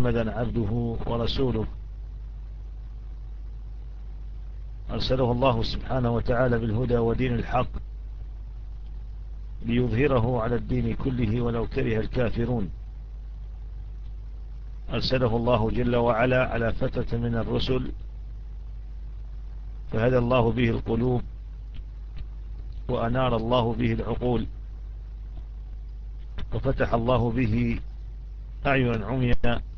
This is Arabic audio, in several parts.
محمدا عبده ورسوله. أرسله الله سبحانه وتعالى بالهدى ودين الحق ليظهره على الدين كله ولو كره الكافرون. أرسله الله جل وعلا على فترة من الرسل فهدى الله به القلوب وأنار الله به العقول وفتح الله به أعينا عميا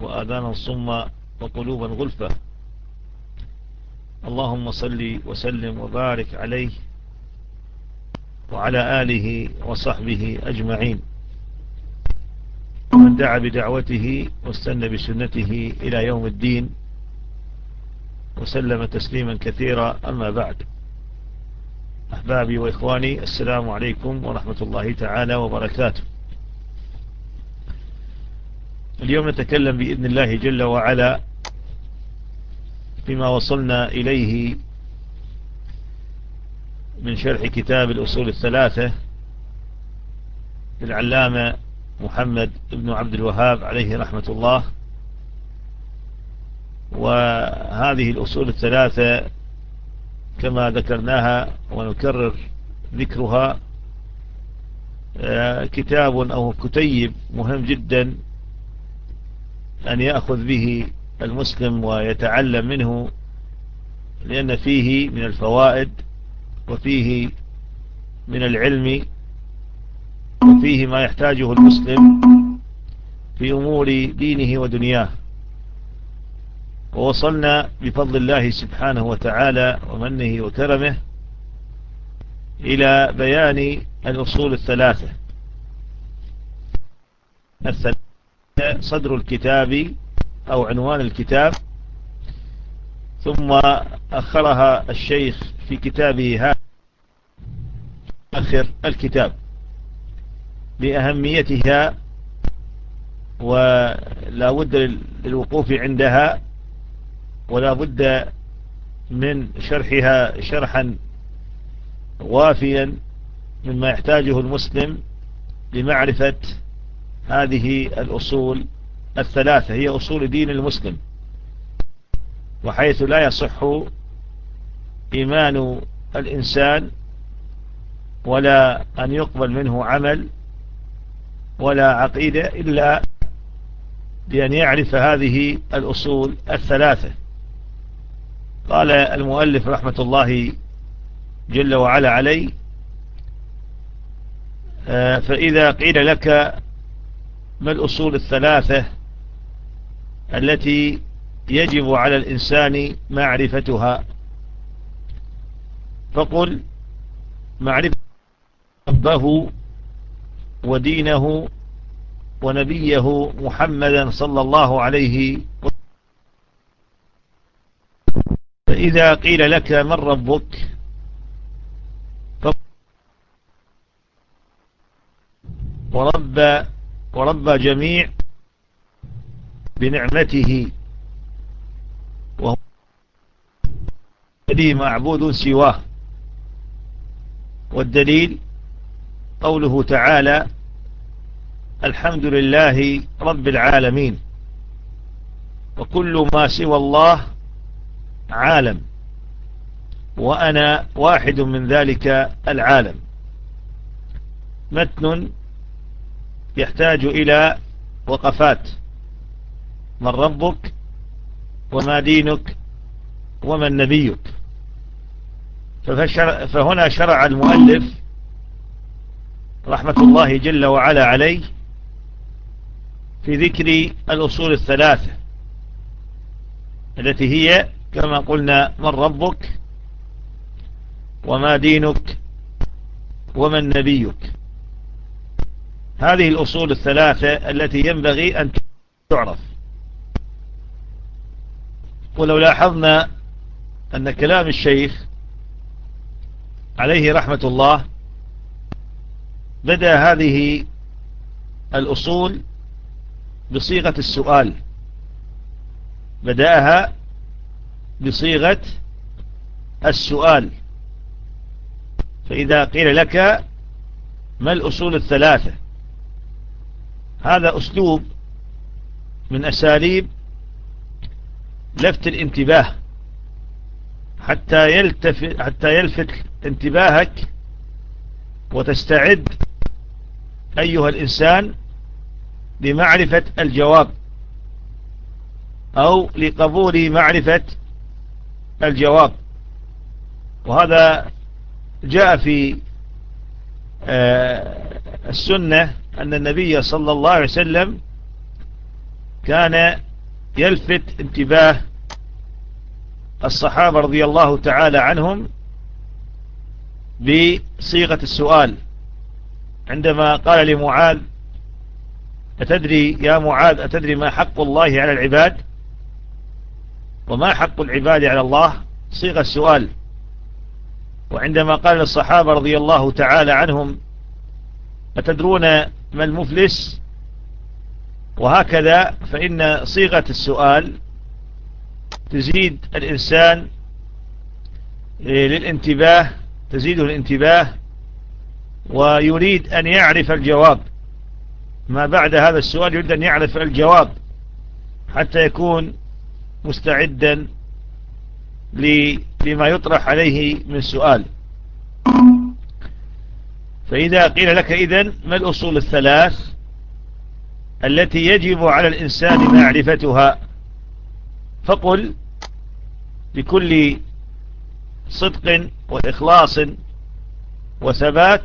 وآذانا صما وقلوبا غلفة. اللهم صل وسلم وبارك عليه وعلى آله وصحبه أجمعين. ومن دعا بدعوته واستنى بسنته إلى يوم الدين وسلم تسليما كثيرا. أما بعد أحبابي وإخواني السلام عليكم ورحمة الله تعالى وبركاته. اليوم نتكلم بإذن الله جل وعلا فيما وصلنا إليه من شرح كتاب الأصول الثلاثة للعلامة محمد بن عبد الوهاب عليه رحمة الله. وهذه الأصول الثلاثة كما ذكرناها ونكرر ذكرها كتاب أو كتيب مهم جدا أن يأخذ به المسلم ويتعلم منه لأن فيه من الفوائد وفيه من العلم وفيه ما يحتاجه المسلم في أمور دينه ودنياه. ووصلنا بفضل الله سبحانه وتعالى ومنه وكرمه إلى بيان الأصول الثلاثة. الثلاثة. صدر الكتاب أو عنوان الكتاب ثم أخرها الشيخ في كتابه هذا آخر الكتاب لأهميتها ولا بد للوقوف عندها ولا بد من شرحها شرحا وافيا مما يحتاجه المسلم لمعرفة هذه الأصول الثلاثة هي أصول دين المسلم وحيث لا يصح إيمان الإنسان ولا أن يقبل منه عمل ولا عقيدة إلا بأن يعرف هذه الأصول الثلاثة. قال المؤلف رحمة الله جل وعلا عليه فإذا قيل لك ما الأصول الثلاثة التي يجب على الإنسان معرفتها؟ فقل معرفة ربه ودينه ونبيه محمدا صلى الله عليه وسلم. فإذا قيل لك من ربك ورب ورب جميع بنعمته. وهو الذي معبود سواه. والدليل قوله تعالى الحمد لله رب العالمين. وكل ما سوى الله عالم. وأنا واحد من ذلك العالم. متن يحتاج إلى وقفات. من ربك وما دينك ومن نبيك. فهنا شرع المؤلف رحمة الله جل وعلا عليه في ذكر الأصول الثلاثة التي هي كما قلنا من ربك وما دينك ومن نبيك. هذه الأصول الثلاثة التي ينبغي أن تعرف. ولو لاحظنا أن كلام الشيخ عليه رحمة الله بدأ هذه الأصول بصيغة السؤال. بدأها بصيغة السؤال. فإذا قيل لك ما الأصول الثلاثة؟ هذا أسلوب من أساليب لفت الانتباه. حتى يلتفت حتى يلفت انتباهك وتستعد أيها الإنسان لمعرفة الجواب أو لقبول معرفة الجواب. وهذا جاء في آه، السنة أن النبي صلى الله عليه وسلم كان يلفت انتباه الصحابة رضي الله تعالى عنهم بصيغة السؤال. عندما قال لمعاذ أتدري يا معاذ أتدري ما حق الله على العباد؟ وما حق العباد على الله؟ صيغة السؤال. وعندما قال للصحابة رضي الله تعالى عنهم أتدرون ما المفلس؟ وهكذا فإن صيغة السؤال تزيد الإنسان للانتباه تزيده الانتباه ويريد أن يعرف الجواب. ما بعد هذا السؤال يريد أن يعرف الجواب حتى يكون مستعدا لما يطرح عليه من سؤال. فإذا قيل لك إذن ما الأصول الثلاث التي يجب على الإنسان معرفتها؟ فقل بكل صدق وإخلاص وثبات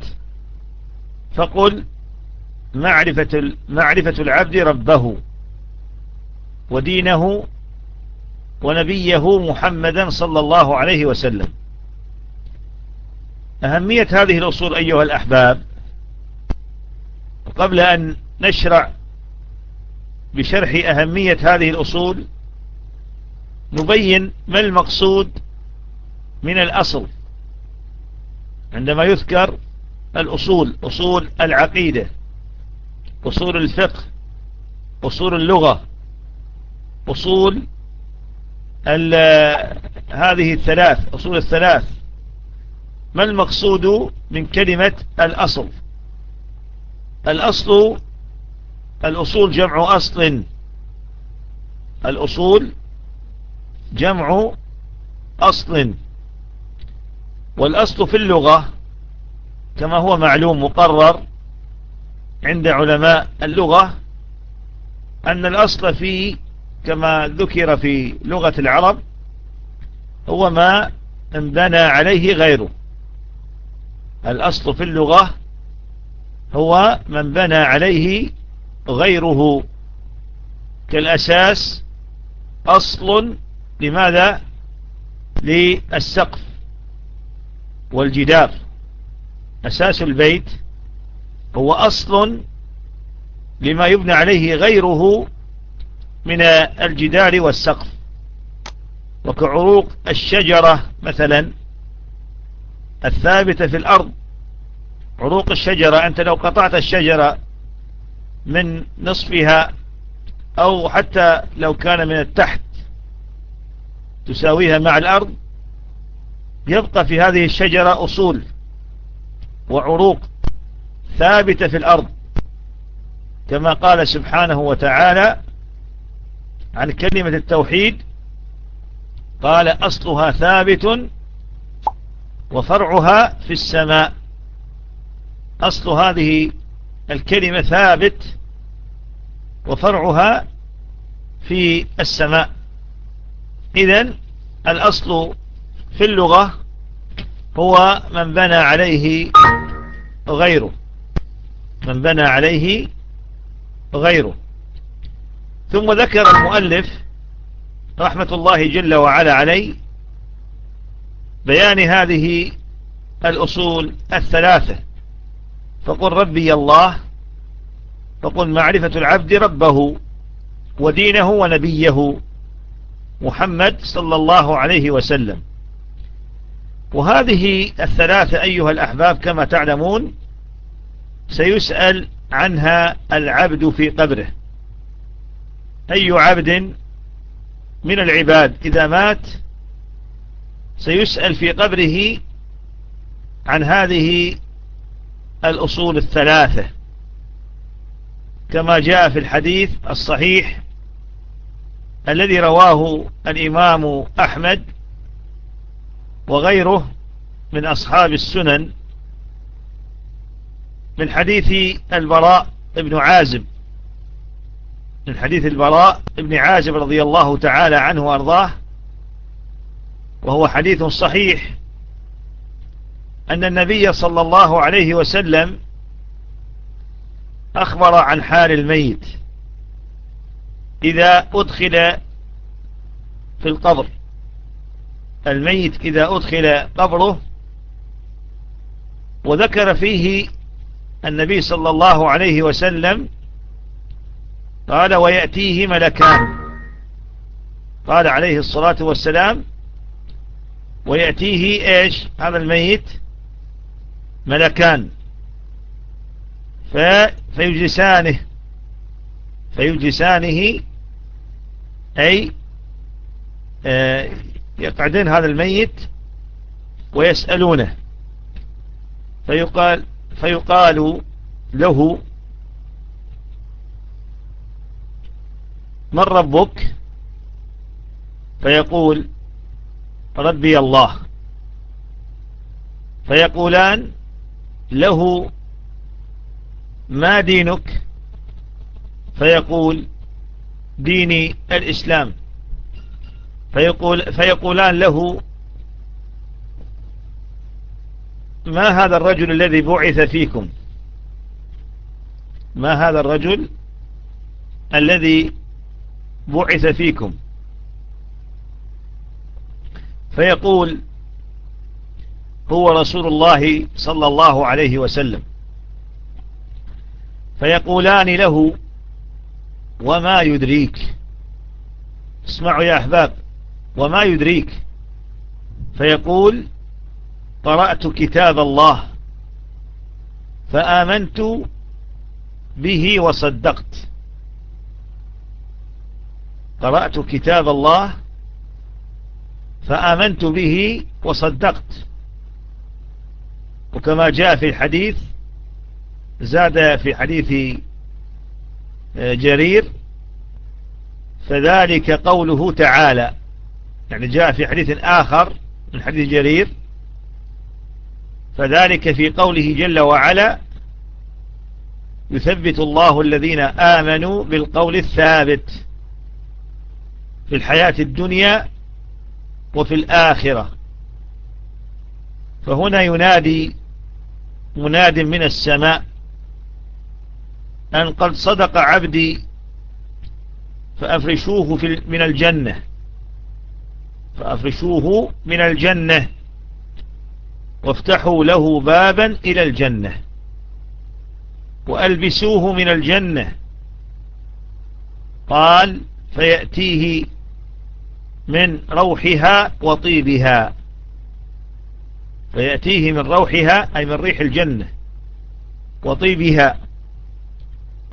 فقل معرفة, معرفة العبد ربه ودينه ونبيه محمدا صلى الله عليه وسلم. أهمية هذه الأصول أيها الأحباب قبل أن نشرع بشرح أهمية هذه الأصول نبين ما المقصود من الأصل. عندما يذكر الأصول أصول العقيدة أصول الفقه أصول اللغة أصول هذه الثلاث أصول الثلاث. ما المقصود من كلمة الأصل؟ الأصل الأصول جمع أصل. الأصول جمع أصل. والأصل في اللغة كما هو معلوم مقرر عند علماء اللغة أن الأصل في كما ذكر في لغة العرب هو ما انبنى عليه غيره. الأصل في اللغة هو من بنى عليه غيره. كالأساس أصل لماذا؟ للسقف والجدار. أساس البيت هو أصل لما يبنى عليه غيره من الجدار والسقف. وكعروق الشجرة مثلا الثابتة في الأرض عروق الشجرة أنت لو قطعت الشجرة من نصفها أو حتى لو كان من التحت تساويها مع الأرض يبقى في هذه الشجرة أصول وعروق ثابتة في الأرض كما قال سبحانه وتعالى عن كلمة التوحيد قال أصلها ثابت وفرعها في السماء. أصل هذه الكلمة ثابت وفرعها في السماء. إذن الأصل في اللغة هو من بنى عليه غيره. من بنى عليه غيره. ثم ذكر المؤلف رحمة الله جل وعلا عليه بيان هذه الأصول الثلاثة. فقل ربي الله فقل معرفة العبد ربه ودينه ونبيه محمد صلى الله عليه وسلم. وهذه الثلاثة أيها الأحباب كما تعلمون سيسأل عنها العبد في قبره. أي عبد من العباد إذا مات سيسأل في قبره عن هذه الأصول الثلاثة. كما جاء في الحديث الصحيح الذي رواه الإمام أحمد وغيره من أصحاب السنن من حديث البراء ابن عازب من حديث البراء ابن عازب رضي الله تعالى عنه وأرضاه وهو حديث صحيح أن النبي صلى الله عليه وسلم أخبر عن حال الميت إذا أدخل في القبر. الميت إذا أدخل قبره وذكر فيه النبي صلى الله عليه وسلم قال ويأتيه ملكان. قال عليه الصلاة والسلام ويأتيه إيش؟ هذا الميت ملكان. فيجلسانه. فيجلسانه أي آه، يقعدين هذا الميت ويسألونه. فيقال فيقال له من ربك؟ فيقول ربي الله. فيقولان له ما دينك؟ فيقول ديني الإسلام. فيقول فيقولان له ما هذا الرجل الذي بعث فيكم؟ ما هذا الرجل الذي بعث فيكم؟ فيقول هو رسول الله صلى الله عليه وسلم. فيقولان له وما يدريك؟ اسمعوا يا أحباب وما يدريك؟ فيقول قرأت كتاب الله فآمنت به وصدقت. قرأت كتاب الله فآمنت به وصدقت. وكما جاء في الحديث زاد في حديث آه، جرير فذلك قوله تعالى. يعني جاء في حديث آخر من حديث جرير فذلك في قوله جل وعلا يثبت الله الذين آمنوا بالقول الثابت في الحياة الدنيا وفي الآخرة. فهنا ينادي مناد من السماء أن قد صدق عبدي فأفرشوه في من الجنة. فأفرشوه من الجنة وافتحوا له بابا إلى الجنة. وألبسوه من الجنة. قال فيأتيه من روحها وطيبها. فيأتيه من روحها أي من ريح الجنة وطيبها.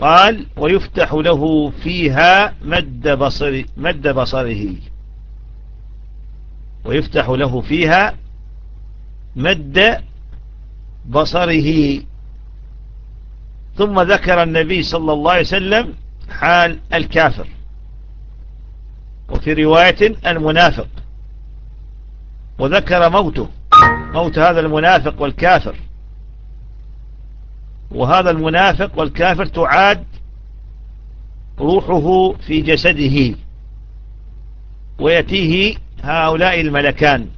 قال ويفتح له فيها مد, بصر مد بصره. ويفتح له فيها مد بصره. ثم ذكر النبي صلى الله عليه وسلم حال الكافر. وفي رواية المنافق. وذكر موته. موت هذا المنافق والكافر. وهذا المنافق والكافر تعاد روحه في جسده ويأتيه هؤلاء الملكان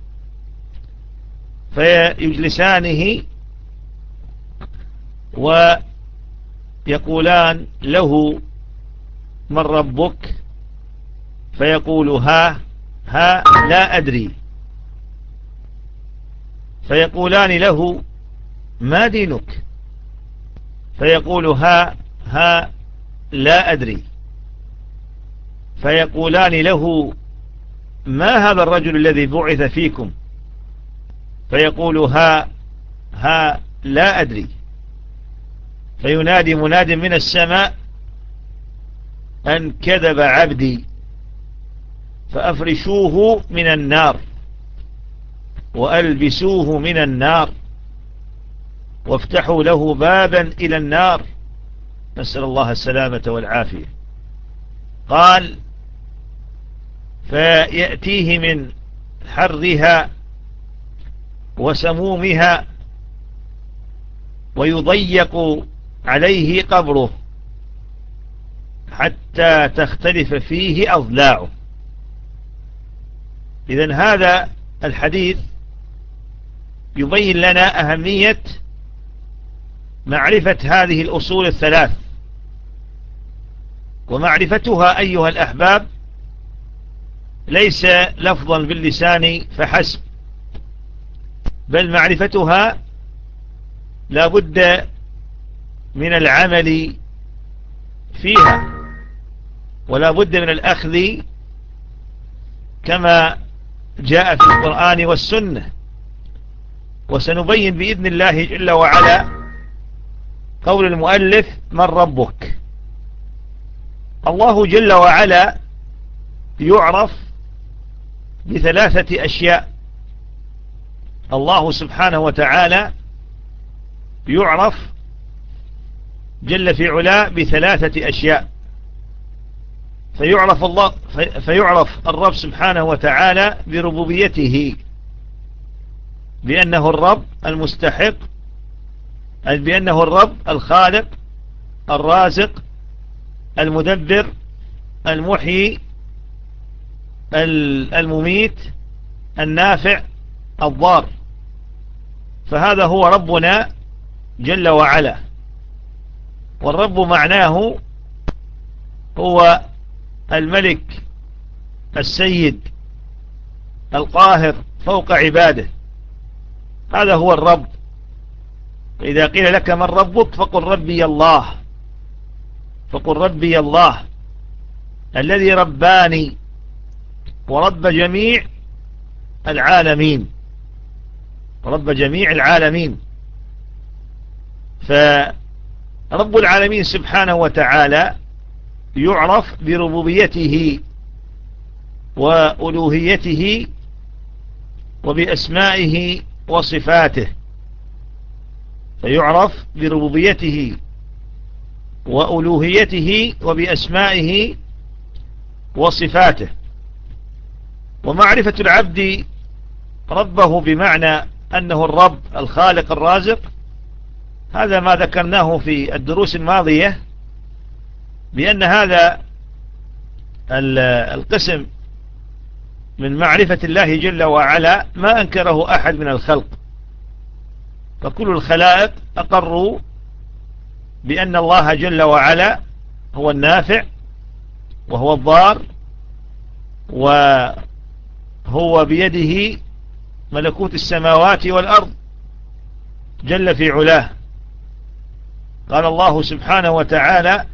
فيجلسانه ويقولان له من ربك؟ فيقول ها ها لا أدري. فيقولان له ما دينك؟ فيقول ها ها لا أدري. فيقولان له ما هذا الرجل الذي بعث فيكم؟ فيقول ها ها لا أدري. فينادي مناد من السماء أن كذب عبدي فأفرشوه من النار. وألبسوه من النار وافتحوا له بابا إلى النار. نسأل الله السلامة والعافية. قال فيأتيه من حرها وسمومها ويضيق عليه قبره حتى تختلف فيه أضلاعه. إذن هذا الحديث يبين لنا أهمية معرفة هذه الأصول الثلاث. ومعرفتها أيها الأحباب ليس لفظا باللسان فحسب بل معرفتها لا بد من العمل فيها ولا بد من الأخذ كما جاء في القرآن والسنة. وسنبين بإذن الله جل وعلا قول المؤلف من ربك. الله جل وعلا يعرف بثلاثة أشياء. الله سبحانه وتعالى يعرف جل في علا بثلاثة أشياء. فيعرف الله فيعرف الرب سبحانه وتعالى بربوبيته. بأنه الرب المستحق بأنه الرب الخالق الرازق المدبر المحيي المميت النافع الضار. فهذا هو ربنا جل وعلا. والرب معناه هو الملك السيد القاهر فوق عباده. هذا هو الرب. إذا قيل لك من ربك فقل ربي الله. فقل ربي الله. الذي رباني ورب جميع العالمين. رب جميع العالمين. فرب العالمين سبحانه وتعالى يعرف بربوبيته وألوهيته وبأسمائه وصفاته فيعرف بربوبيته وألوهيته وبأسمائه وصفاته. ومعرفة العبد ربه بمعنى أنه الرب الخالق الرازق هذا ما ذكرناه في الدروس الماضية بأن هذا القسم من معرفة الله جل وعلا ما أنكره أحد من الخلق. فكل الخلائق أقروا بأن الله جل وعلا هو النافع وهو الضار وهو بيده ملكوت السماوات والأرض جل في علاه. قال الله سبحانه وتعالى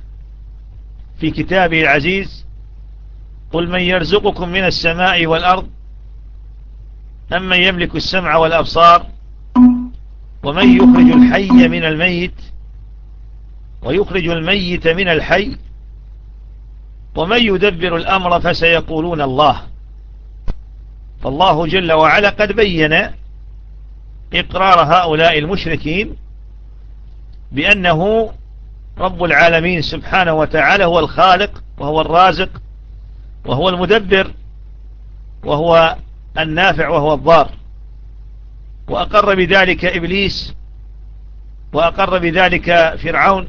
في كتابه العزيز قل من يرزقكم من السماء والأرض أم من يملك السمع والأبصار ومن يخرج الحي من الميت ويخرج الميت من الحي ومن يدبر الأمر فسيقولون الله. فالله جل وعلا قد بين إقرار هؤلاء المشركين بأنه رب العالمين سبحانه وتعالى هو الخالق وهو الرازق وهو المدبر وهو النافع وهو الضار. وأقر بذلك إبليس وأقر بذلك فرعون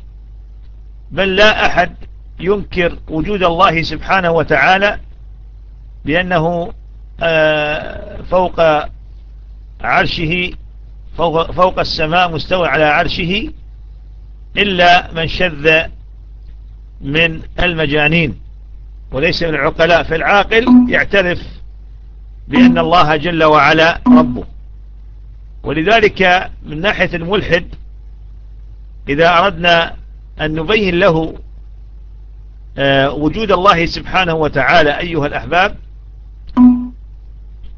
بل لا أحد ينكر وجود الله سبحانه وتعالى بأنه آه، فوق عرشه فوق, فوق السماء مستوى على عرشه إلا من شذ من المجانين. وليس من العقلاء فالعاقل يعترف بأن الله جل وعلا ربه. ولذلك من ناحية الملحد إذا أردنا أن نبين له آه، وجود الله سبحانه وتعالى أيها الأحباب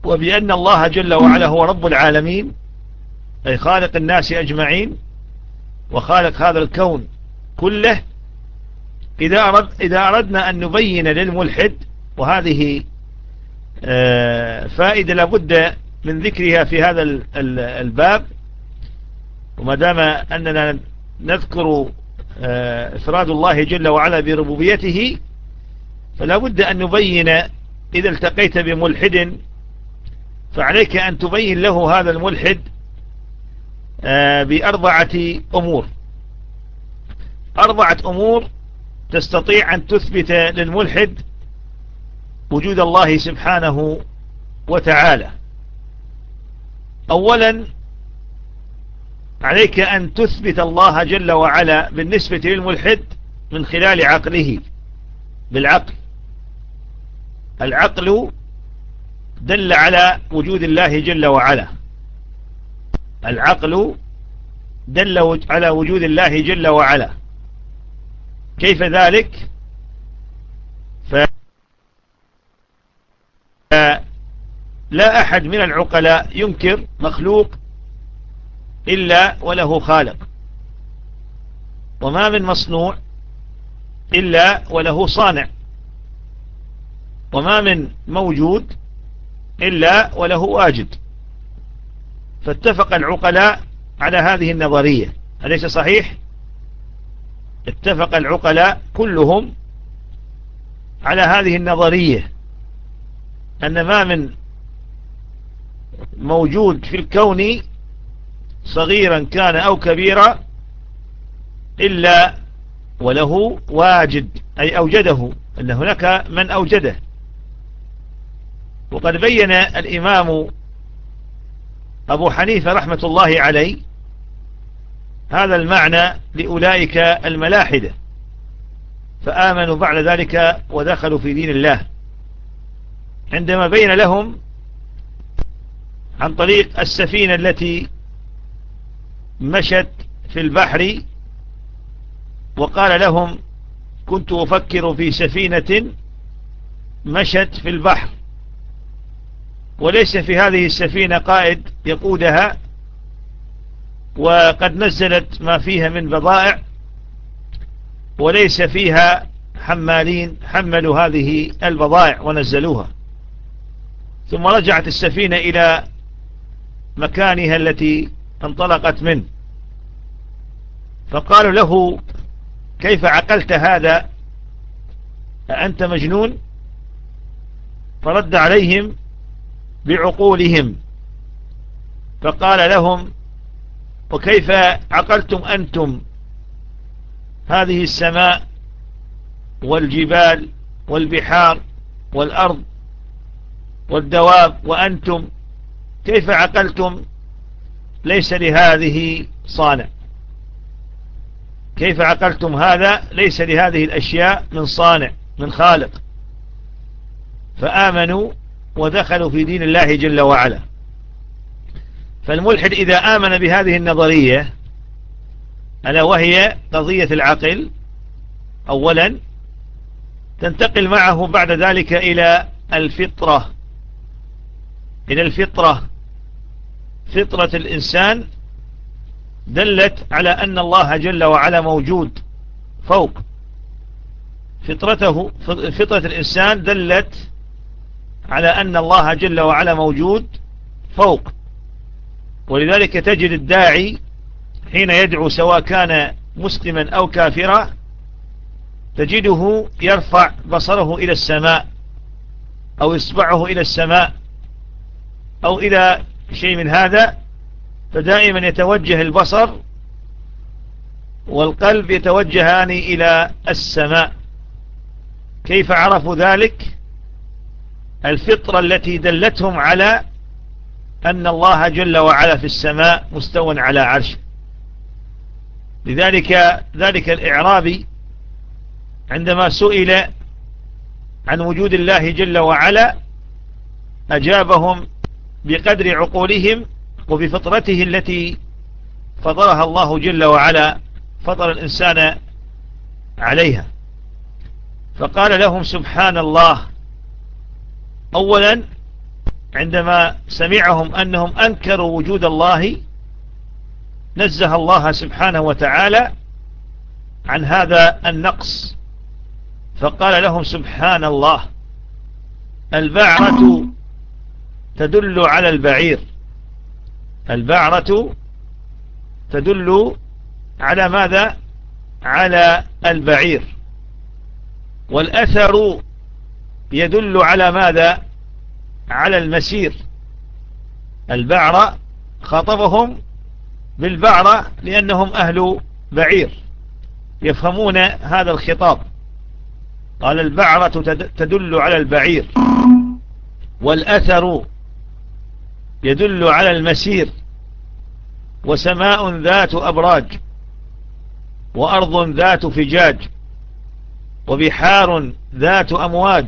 وبأن الله جل وعلا هو رب العالمين أي خالق الناس أجمعين وخالق هذا الكون كله إذا, أرد إذا أردنا أن نبين للملحد وهذه آه، فائدة لابد من ذكرها في هذا الباب. وما دام أننا نذكر آه، إفراد الله جل وعلا بربوبيته فلا بد أن نبين إذا التقيت بملحد. فعليك أن تبين له هذا الملحد آه، بأربعة أمور. أربعة أمور تستطيع أن تثبت للملحد وجود الله سبحانه وتعالى. أولا عليك أن تثبت الله جل وعلا بالنسبة للملحد من خلال عقله بالعقل. العقل دل على وجود الله جل وعلا. العقل دل على وجود الله جل وعلا. كيف ذلك؟ فلا أحد من العقلاء ينكر مخلوق إلا وله خالق. وما من مصنوع إلا وله صانع. وما من موجود إلا وله واجد. فاتفق العقلاء على هذه النظرية. أليس صحيح؟ اتفق العقلاء كلهم على هذه النظرية أن ما من موجود في الكون صغيرا كان أو كبيرا إلا وله واجد أي أوجده أن هناك من أوجده. وقد بين الإمام أبو حنيفة رحمة الله عليه هذا المعنى لأولئك الملاحدة. فآمنوا بعد ذلك ودخلوا في دين الله. عندما بين لهم عن طريق السفينة التي مشت في البحر وقال لهم كنت أفكر في سفينة مشت في البحر وليس في هذه السفينة قائد يقودها وقد نزلت ما فيها من بضائع وليس فيها حمالين حملوا هذه البضائع ونزلوها. ثم رجعت السفينة إلى مكانها التي انطلقت منه. فقالوا له كيف عقلت هذا؟ أنت مجنون؟ فرد عليهم بعقولهم. فقال لهم وكيف عقلتم أنتم هذه السماء والجبال والبحار والأرض والدواب وأنتم كيف عقلتم ليس لهذه صانع كيف عقلتم هذا ليس لهذه الأشياء من صانع من خالق فآمنوا ودخلوا في دين الله جل وعلا فالملحد إذا آمن بهذه النظرية ألا وهي قضية العقل أولا تنتقل معه بعد ذلك إلى الفطرة. إلى الفطرة. فطرة الإنسان دلت على أن الله جل وعلا موجود فوق. فطرته فطرة الإنسان دلت على أن الله جل وعلا موجود فوق. ولذلك تجد الداعي حين يدعو سواء كان مسلما أو كافرا تجده يرفع بصره إلى السماء أو إصبعه إلى السماء أو إلى شيء من هذا فدائما يتوجه البصر والقلب يتوجهان إلى السماء. كيف عرفوا ذلك؟ الفطرة التي دلتهم على أن الله جل وعلا في السماء مستوى على عرش لذلك ذلك الإعرابي عندما سئل عن وجود الله جل وعلا أجابهم بقدر عقولهم وبفطرته التي فطرها الله جل وعلا فطر الإنسان عليها. فقال لهم سبحان الله أولا عندما سمعهم أنهم أنكروا وجود الله نزه الله سبحانه وتعالى عن هذا النقص. فقال لهم سبحان الله البعرة تدل على البعير. البعرة تدل على ماذا؟ على البعير. والأثر يدل على ماذا؟ على المسير. البعرة خاطبهم بالبعرة لأنهم أهل بعير يفهمون هذا الخطاب. قال البعرة تدل على البعير والأثر يدل على المسير. وسماء ذات أبراج وأرض ذات فجاج وبحار ذات أمواج.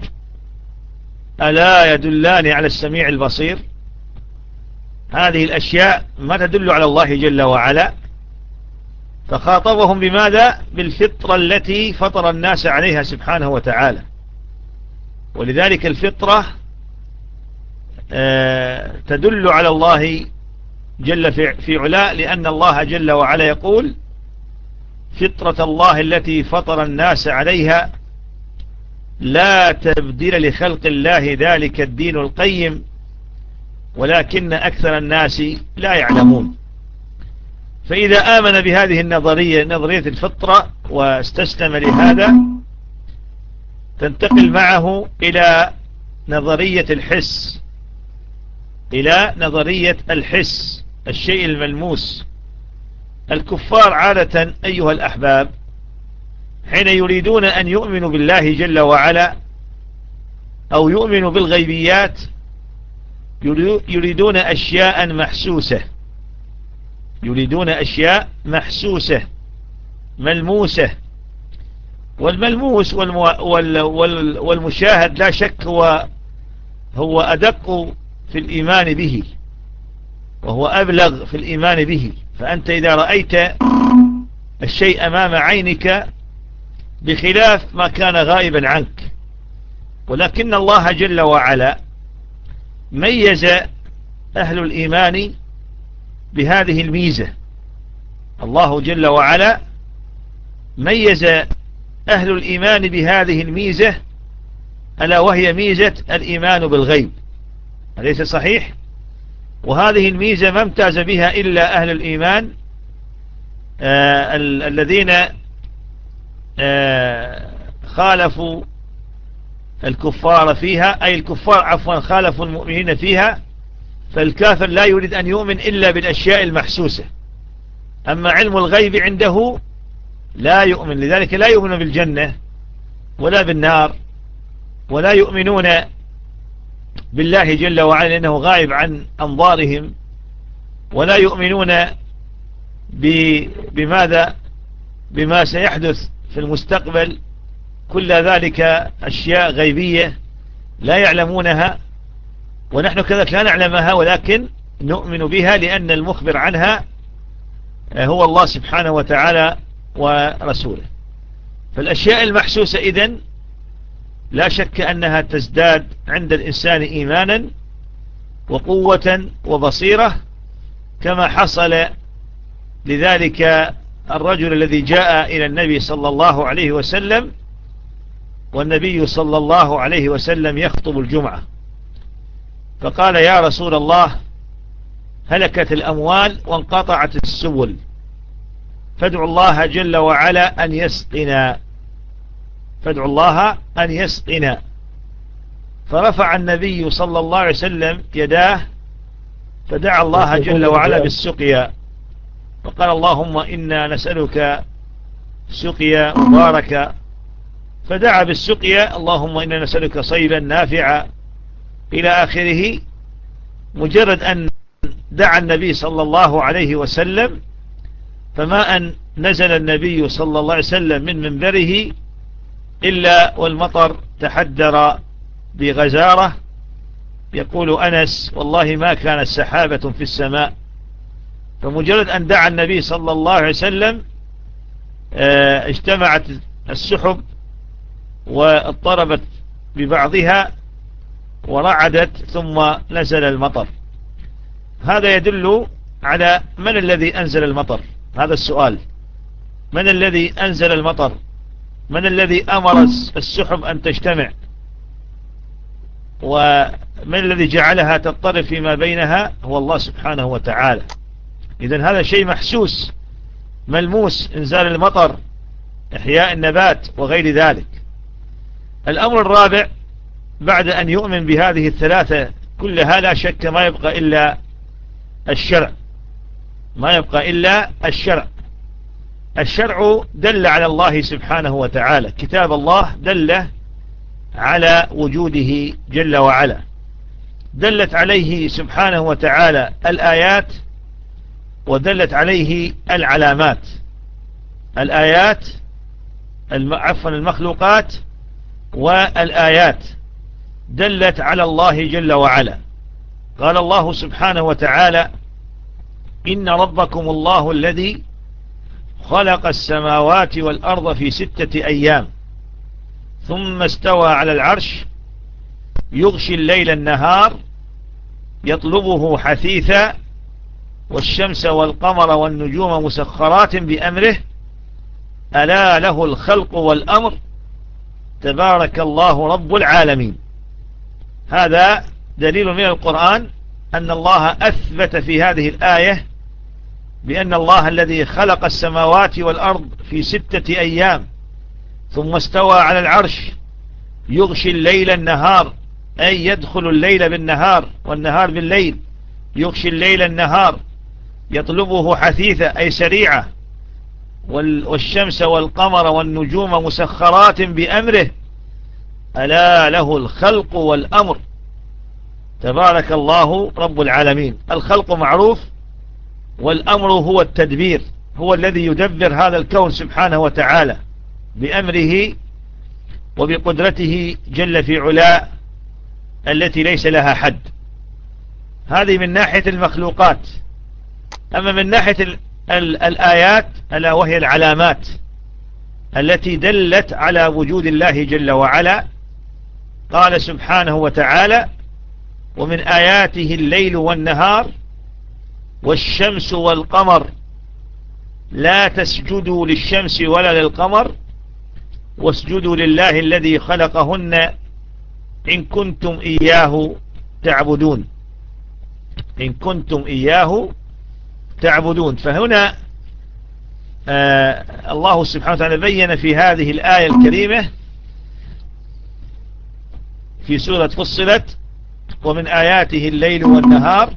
ألا يدلان على السميع البصير؟ هذه الأشياء ما تدل على الله جل وعلا. فخاطبهم بماذا؟ بالفطرة التي فطر الناس عليها سبحانه وتعالى. ولذلك الفطرة آه، تدل على الله جل في علاء لأن الله جل وعلا يقول فطرة الله التي فطر الناس عليها لا تبديل لخلق الله ذلك الدين القيم ولكن أكثر الناس لا يعلمون. فإذا آمن بهذه النظرية نظرية الفطرة واستسلم لهذا تنتقل معه إلى نظرية الحس إلى نظرية الحس الشيء الملموس. الكفار عادة أيها الأحباب حين يريدون أن يؤمنوا بالله جل وعلا أو يؤمنوا بالغيبيات يريدون أشياء محسوسة. يريدون أشياء محسوسة ملموسة. والملموس والمشاهد لا شك هو هو أدق في الإيمان به وهو أبلغ في الإيمان به. فأنت إذا رأيت الشيء أمام عينك بخلاف ما كان غائبا عنك. ولكن الله جل وعلا ميز أهل الإيمان بهذه الميزة. الله جل وعلا ميز أهل الإيمان بهذه الميزة ألا وهي ميزة الإيمان بالغيب. أليس صحيح؟ وهذه الميزة ما امتاز بها إلا أهل الإيمان آه الذين خالفوا الكفار فيها أي الكفار عفوا خالفوا المؤمنين فيها فالكافر لا يريد أن يؤمن إلا بالأشياء المحسوسة. أما علم الغيب عنده لا يؤمن لذلك لا يؤمن بالجنة ولا بالنار ولا يؤمنون بالله جل وعلا لأنه غائب عن أنظارهم ولا يؤمنون بماذا؟ بما سيحدث في المستقبل كل ذلك أشياء غيبية لا يعلمونها ونحن كذلك لا نعلمها ولكن نؤمن بها لأن المخبر عنها هو الله سبحانه وتعالى ورسوله. فالأشياء المحسوسة إذن لا شك أنها تزداد عند الإنسان إيمانا وقوة وبصيرة كما حصل لذلك الرجل الذي جاء إلى النبي صلى الله عليه وسلم والنبي صلى الله عليه وسلم يخطب الجمعة. فقال يا رسول الله هلكت الأموال وانقطعت السبل. فادعوا الله جل وعلا أن يسقنا. فادعوا الله أن يسقنا. فرفع النبي صلى الله عليه وسلم يداه فدعا الله جل وعلا بالسقيا. وقال اللهم إنا نسألك سقيا مباركة فدعا بالسقيا اللهم إنا نسألك صيبا نافعا. إلى آخره مجرد أن دعا النبي صلى الله عليه وسلم فما أن نزل النبي صلى الله عليه وسلم من منبره إلا والمطر تحدر بغزارة. يقول أنس والله ما كانت سحابة في السماء. فمجرد أن دعا النبي صلى الله عليه وسلم آه، اجتمعت السحب واضطربت ببعضها ورعدت ثم نزل المطر. هذا يدل على من الذي أنزل المطر؟ هذا السؤال. من الذي أنزل المطر؟ من الذي أمر السحب أن تجتمع؟ ومن الذي جعلها تضطرب فيما بينها؟ هو الله سبحانه وتعالى. إذن هذا شيء محسوس ملموس إنزال المطر إحياء النبات وغير ذلك. الأمر الرابع بعد أن يؤمن بهذه الثلاثة كلها لا شك ما يبقى إلا الشرع. ما يبقى إلا الشرع. الشرع دل على الله سبحانه وتعالى. كتاب الله دل على وجوده جل وعلا. دلت عليه سبحانه وتعالى الآيات ودلت عليه العلامات. الآيات عفوا المخلوقات والآيات دلت على الله جل وعلا. قال الله سبحانه وتعالى إن ربكم الله الذي خلق السماوات والأرض في ستة أيام ثم استوى على العرش يغشي الليل النهار يطلبه حثيثا والشمس والقمر والنجوم مسخرات بأمره ألا له الخلق والأمر؟ تبارك الله رب العالمين. هذا دليل من القرآن أن الله أثبت في هذه الآية بأن الله الذي خلق السماوات والأرض في ستة أيام ثم استوى على العرش يغشي الليل النهار أي يدخل الليل بالنهار والنهار بالليل يغشي الليل النهار يطلبه حثيثة أي سريعة. والشمس والقمر والنجوم مسخرات بأمره. ألا له الخلق والأمر. تبارك الله رب العالمين. الخلق معروف والأمر هو التدبير. هو الذي يدبر هذا الكون سبحانه وتعالى. بأمره وبقدرته جل في علاء التي ليس لها حد. هذه من ناحية المخلوقات. أما من ناحية ال ال الآيات ألا وهي العلامات التي دلت على وجود الله جل وعلا. قال سبحانه وتعالى ومن آياته الليل والنهار والشمس والقمر. لا تسجدوا للشمس ولا للقمر واسجدوا لله الذي خلقهن إن كنتم إياه تعبدون. إن كنتم إياه تعبدون. فهنا آه الله سبحانه وتعالى بين في هذه الآية الكريمة في سورة فصلت ومن آياته الليل والنهار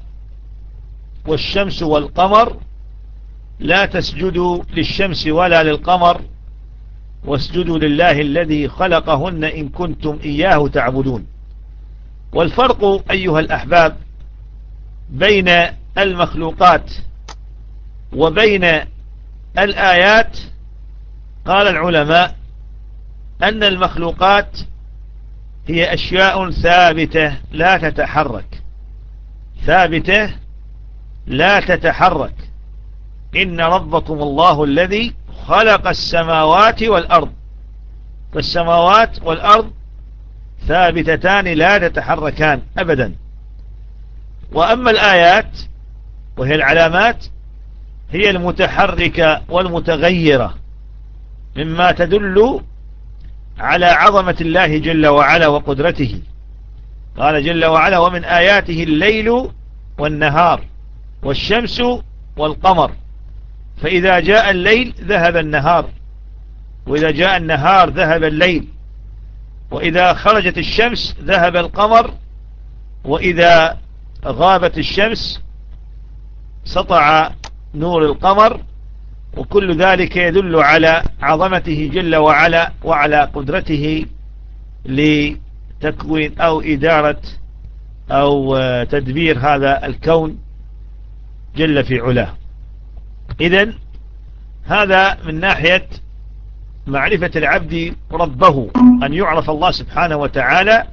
والشمس والقمر لا تسجدوا للشمس ولا للقمر واسجدوا لله الذي خلقهن إن كنتم إياه تعبدون. والفرق أيها الأحباب بين المخلوقات وبين الآيات قال العلماء أن المخلوقات هي أشياء ثابتة لا تتحرك. ثابتة لا تتحرك. إن ربكم الله الذي خلق السماوات والأرض. فالسماوات والأرض ثابتتان لا تتحركان أبدا. وأما الآيات وهي العلامات هي المتحركة والمتغيرة مما تدل على عظمة الله جل وعلا وقدرته. قال جل وعلا ومن آياته الليل والنهار والشمس والقمر. فإذا جاء الليل ذهب النهار وإذا جاء النهار ذهب الليل وإذا خرجت الشمس ذهب القمر وإذا غابت الشمس سطع نور القمر وكل ذلك يدل على عظمته جل وعلا وعلى قدرته لتكوين أو إدارة أو تدبير هذا الكون جل في علاه. إذن هذا من ناحية معرفة العبد ربه أن يعرف الله سبحانه وتعالى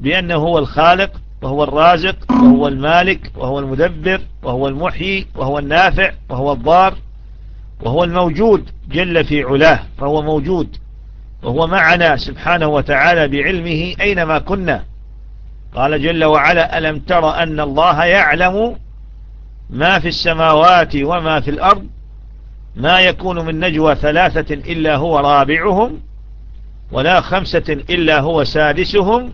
بأنه هو الخالق وهو الرازق وهو المالك وهو المدبر وهو المحيي وهو النافع وهو الضار وهو الموجود جل في علاه فهو موجود وهو معنا سبحانه وتعالى بعلمه أينما كنا. قال جل وعلا ألم تر أن الله يعلم ما في السماوات وما في الأرض؟ ما يكون من نجوى ثلاثة إلا هو رابعهم ولا خمسة إلا هو سادسهم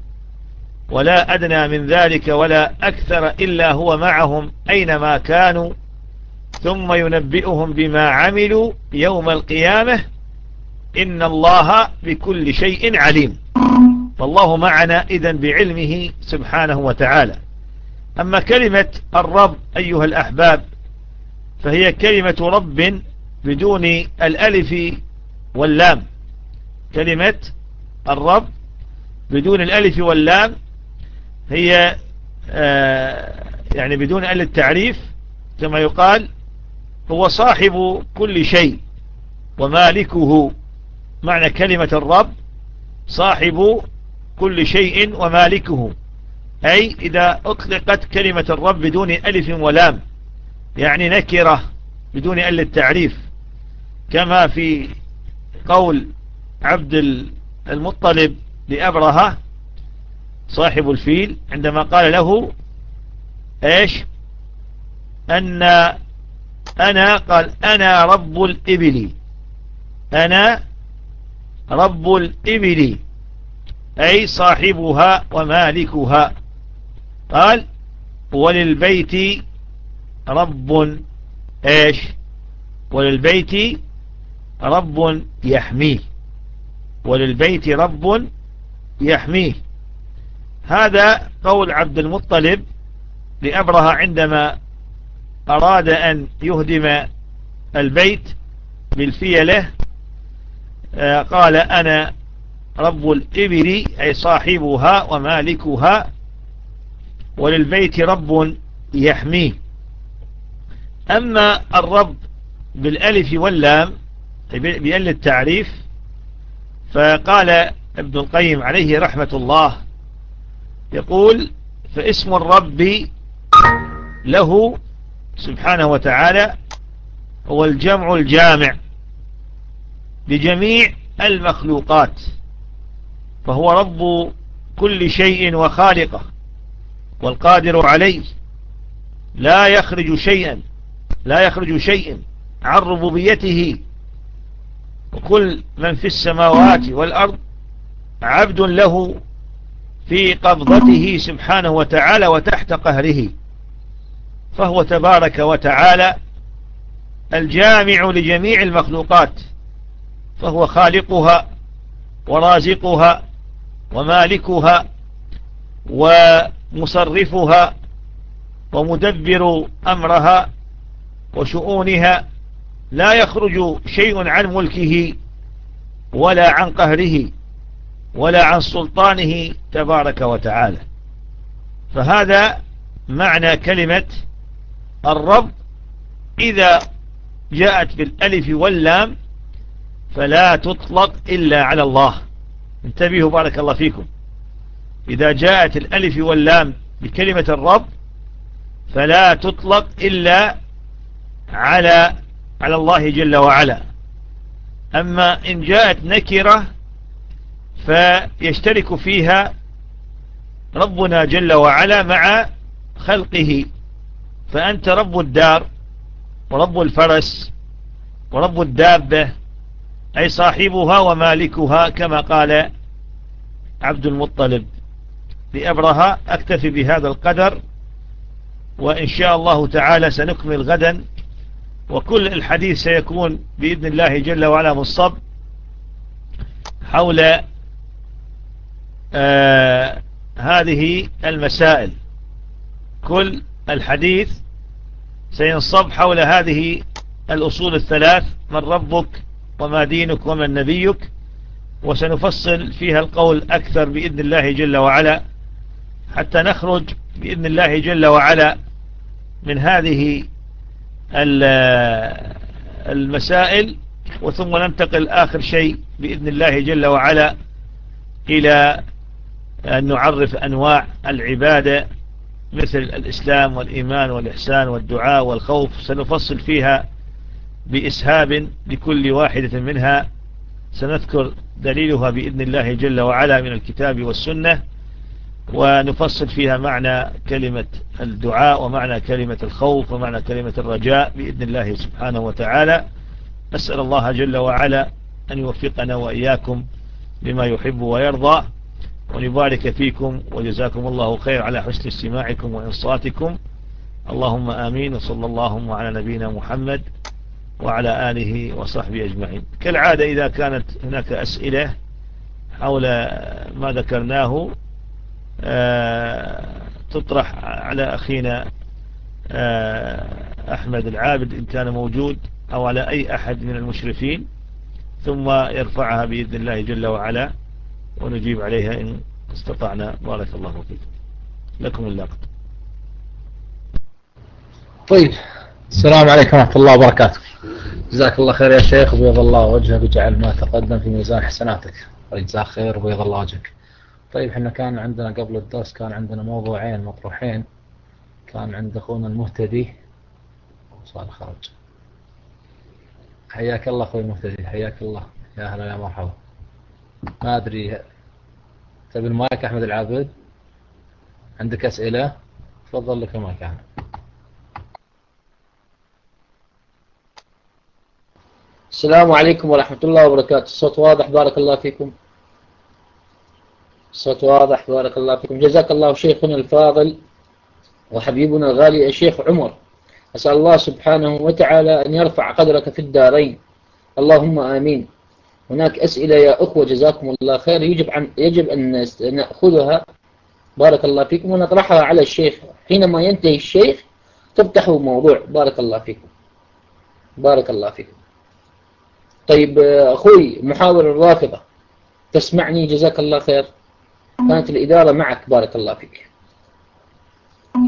ولا أدنى من ذلك ولا أكثر إلا هو معهم أينما كانوا. ثم ينبئهم بما عملوا يوم القيامة. إن الله بكل شيء عليم. فالله معنا إذن بعلمه سبحانه وتعالى. أما كلمة الرب أيها الأحباب فهي كلمة رب بدون الألف واللام. كلمة الرب بدون الألف واللام هي آه، يعني بدون أل التعريف كما يقال هو صاحب كل شيء ومالكه. معنى كلمة الرب صاحب كل شيء ومالكه. أي إذا أطلقت كلمة الرب بدون ألف ولام يعني نكرة بدون أل التعريف كما في قول عبد المطلب لأبرهة صاحب الفيل عندما قال له إيش؟ ان أنا قال أنا رب الإبل. أنا رب الإبل. أي صاحبها ومالكها. قال وللبيت رب إيش؟ وللبيت رب يحميه. وللبيت رب يحميه. هذا قول عبد المطلب لأبرهة عندما أراد أن يهدم البيت بالفيلة آه، قال أنا رب الإبل أي صاحبها ومالكها وللبيت رب يحميه. أما الرب بالألف واللام بأل التعريف فقال ابن القيم عليه رحمة الله يقول فاسم الرب له سبحانه وتعالى هو الجمع الجامع لجميع المخلوقات فهو رب كل شيء وخالقه والقادر عليه. لا يخرج شيئا لا يخرج شيئا عن ربوبيته. وكل من في السماوات والأرض عبد له في قبضته سبحانه وتعالى وتحت قهره. فهو تبارك وتعالى الجامع لجميع المخلوقات. فهو خالقها ورازقها ومالكها ومصرفها ومدبر أمرها وشؤونها. لا يخرج شيء عن ملكه ولا عن قهره. ولا عن سلطانه تبارك وتعالى. فهذا معنى كلمة الرب. إذا جاءت بالألف واللام فلا تطلق إلا على الله. انتبهوا بارك الله فيكم. إذا جاءت الألف واللام بكلمة الرب فلا تطلق إلا على على الله جل وعلا. أما إن جاءت نكرة فيشترك فيها ربنا جل وعلا مع خلقه. فأنت رب الدار ورب الفرس ورب الدابة أي صاحبها ومالكها كما قال عبد المطلب. لأبرها أكتفي بهذا القدر وإن شاء الله تعالى سنكمل غدا. وكل الحديث سيكون بإذن الله جل وعلا مصب حول آه هذه المسائل. كل الحديث سينصب حول هذه الأصول الثلاث من ربك وما دينك ومن نبيك. وسنفصل فيها القول أكثر بإذن الله جل وعلا حتى نخرج بإذن الله جل وعلا من هذه المسائل وثم ننتقل آخر شيء بإذن الله جل وعلا إلى أن نعرف أنواع العبادة مثل الإسلام والإيمان والإحسان والدعاء والخوف. سنفصل فيها بإسهاب لكل واحدة منها. سنذكر دليلها بإذن الله جل وعلا من الكتاب والسنة ونفصل فيها معنى كلمة الدعاء ومعنى كلمة الخوف ومعنى كلمة الرجاء بإذن الله سبحانه وتعالى. نسأل الله جل وعلا أن يوفقنا وإياكم لما يحب ويرضى. ونبارك فيكم وجزاكم الله خير على حسن استماعكم وإنصاتكم. اللهم آمين وصلى الله على نبينا محمد وعلى آله وصحبه أجمعين. كالعادة إذا كانت هناك أسئلة حول ما ذكرناه آه، تطرح على أخينا آه، أحمد العابد إن كان موجود أو على أي أحد من المشرفين ثم يرفعها بإذن الله جل وعلا. ونجيب عليها إن استطعنا. بارك الله فيكم لكم اللقب. طيب. السلام عليكم ورحمة الله وبركاته. جزاك الله خير يا شيخ. وبيض الله وجهك وجعل ما تقدم في ميزان حسناتك. جزاك خير وبيض الله وجهك. طيب إحنا كان عندنا قبل الدرس كان عندنا موضوعين مطروحين. كان عند أخونا المهتدي. صار خرج. حياك الله أخوي المهتدي. حياك الله. يا أهلا يا مرحبا. ما أدري. تبي المايك أحمد العابد؟ عندك أسئلة؟ تفضل لك المايك أحمد. السلام عليكم ورحمة الله وبركاته. الصوت واضح بارك الله فيكم. الصوت واضح بارك الله فيكم. جزاك الله شيخنا الفاضل وحبيبنا الغالي الشيخ عمر. أسأل الله سبحانه وتعالى أن يرفع قدرك في الدارين. اللهم آمين. هناك أسئلة يا أخوة جزاكم الله خير. يجب, عن يجب أن نأخذها. بارك الله فيكم. ونطرحها على الشيخ. حينما ينتهي الشيخ تفتحوا موضوع. بارك الله فيكم. بارك الله فيكم. طيب أخوي محاور الرافضة. تسمعني؟ جزاك الله خير. كانت الإدارة معك. بارك الله فيك.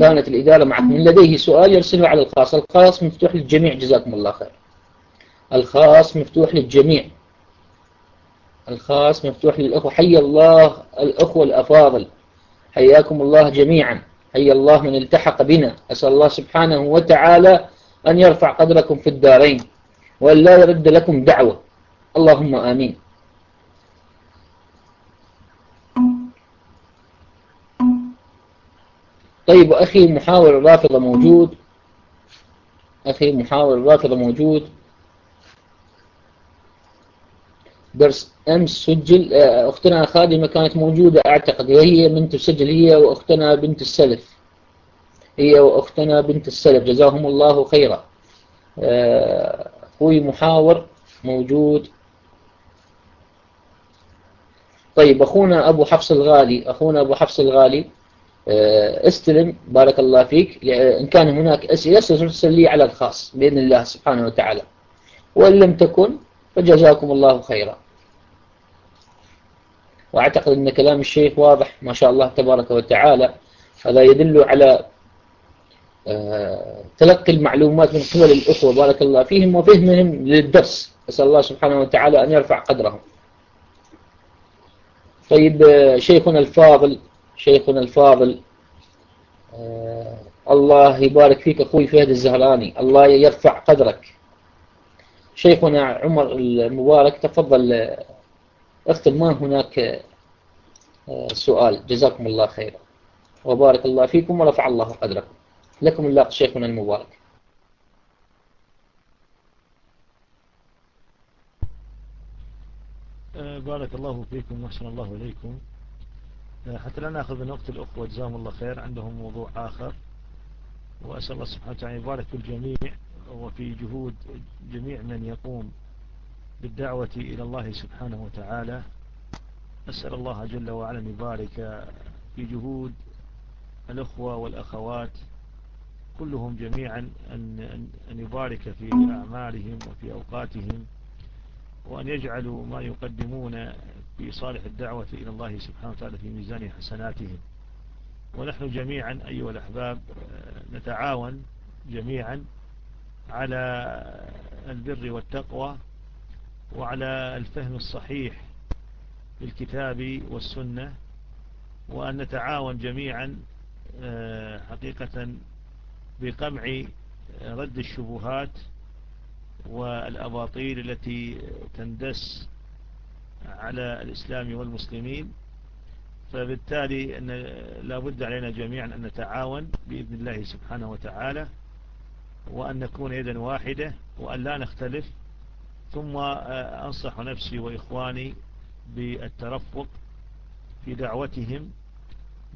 كانت الإدارة معك. من لديه سؤال يرسله على الخاص. الخاص مفتوح للجميع. جزاكم الله خير. الخاص مفتوح للجميع. الخاص مفتوح للأخوة. حي الله الأخوة الأفاضل. حياكم الله جميعا. حي الله من التحق بنا. أسأل الله سبحانه وتعالى أن يرفع قدركم في الدارين وأن لا يرد لكم دعوة. اللهم آمين. طيب أخي محاور الرافضة موجود. أخي محاور الرافضة موجود. درس أمس سجل آه، أختنا خادمة كانت موجودة أعتقد. وهي من تسجل هي وأختنا بنت السلف. هي وأختنا بنت السلف. جزاهم الله خيرا. آه، أخوي محاور موجود. طيب أخونا أبو حفص الغالي أخونا أبو حفص الغالي آه، استلم. بارك الله فيك. إن كان هناك أسئلة سترسل لي على الخاص بإذن الله سبحانه وتعالى. وإن لم تكن فجزاكم الله خيرا. وأعتقد أن كلام الشيخ واضح ما شاء الله تبارك وتعالى. هذا يدل على آه، تلقي المعلومات من قبل الأخوة بارك الله فيهم وفهمهم للدرس. أسأل الله سبحانه وتعالى أن يرفع قدرهم. طيب آه، شيخنا الفاضل شيخنا الفاضل آه الله يبارك فيك أخوي فهد الزهراني الله يرفع قدرك. شيخنا عمر المبارك تفضل أختم ما هناك آه سؤال. جزاكم الله خيرا. وبارك الله فيكم ورفع الله قدركم. لكم الله شيخنا المبارك. آه، بارك الله فيكم وحسن الله إليكم. حتى لا نأخذ من وقت الأخوة جزاهم الله خير. عندهم موضوع آخر. وأسأل الله سبحانه وتعالى يبارك في الجميع وفي جهود جميع من يقوم بالدعوة إلى الله سبحانه وتعالى. أسأل الله جل وعلا أن يبارك في جهود الأخوة والأخوات كلهم جميعا أن, أن يبارك في أعمالهم وفي أوقاتهم وأن يجعلوا ما يقدمون في صالح الدعوة إلى الله سبحانه وتعالى في ميزان حسناتهم. ونحن جميعا أيها الأحباب نتعاون جميعا على البر والتقوى وعلى الفهم الصحيح للكتاب والسنة وأن نتعاون جميعا حقيقة بقمع رد الشبهات والأباطيل التي تندس على الإسلام والمسلمين. فبالتالي أن لابد علينا جميعا أن نتعاون بإذن الله سبحانه وتعالى وأن نكون يدا واحدة وأن لا نختلف ثم أنصح نفسي وإخواني بالترفق في دعوتهم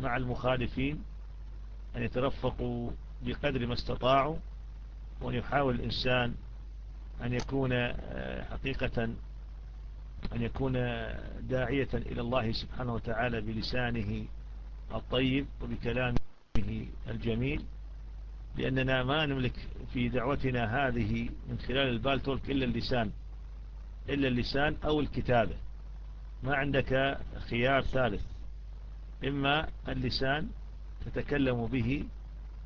مع المخالفين أن يترفقوا بقدر ما استطاعوا وأن يحاول الإنسان أن يكون حقيقة أن يكون داعية إلى الله سبحانه وتعالى بلسانه الطيب وبكلامه الجميل. لأننا ما نملك في دعوتنا هذه من خلال البالتولك إلا اللسان. إلا اللسان أو الكتابة. ما عندك خيار ثالث. إما اللسان تتكلم به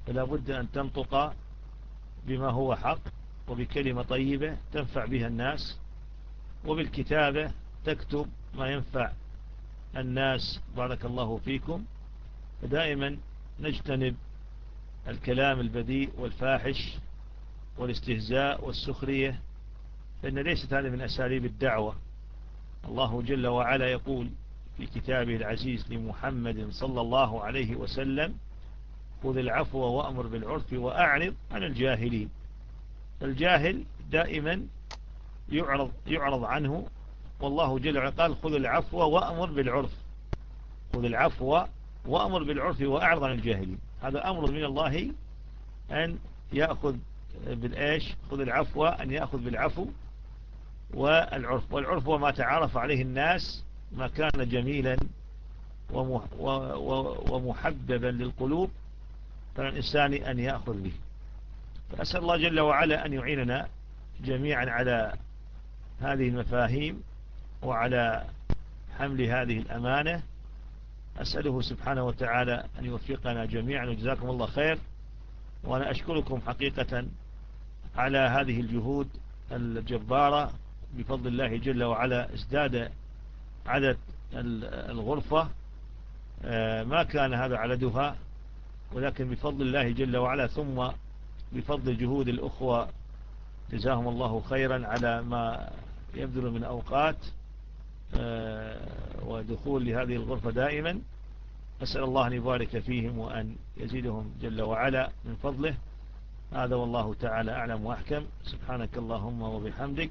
فلا بد أن تنطق بما هو حق وبكلمة طيبة تنفع بها الناس وبالكتابة تكتب ما ينفع الناس. بارك الله فيكم. فدائما نجتنب الكلام البذيء والفاحش والاستهزاء والسخرية فإن ليست هذه من أساليب الدعوة. الله جل وعلا يقول في كتابه العزيز لمحمد صلى الله عليه وسلم خذ العفو وأمر بالعرف وأعرض عن الجاهلين. الجاهل دائما يعرض, يعرض عنه والله جل وعلا قال خذ العفو وأمر بالعرف. خذ العفو وأمر بالعرف وأعرض عن الجاهلين. هذا أمر من الله أن يأخذ بالإيش؟ خذ العفو أن يأخذ بالعفو والعرف والعرف هو ما تعرف عليه الناس ما كان جميلا ومحببا للقلوب فالإنسان أن يأخذ به. فأسأل الله جل وعلا أن يعيننا جميعا على هذه المفاهيم وعلى حمل هذه الأمانة. أسأله سبحانه وتعالى أن يوفقنا جميعا وجزاكم الله خير. وأنا أشكركم حقيقة على هذه الجهود الجبارة بفضل الله جل وعلا ازداد عدد الغرفة آه، ما كان هذا عددها ولكن بفضل الله جل وعلا ثم بفضل جهود الأخوة جزاهم الله خيرا على ما يبذل من أوقات آه، ودخول لهذه الغرفة دائما. أسأل الله أن يبارك فيهم وأن يزيدهم جل وعلا من فضله. هذا والله تعالى أعلم وأحكم. سبحانك اللهم وبحمدك.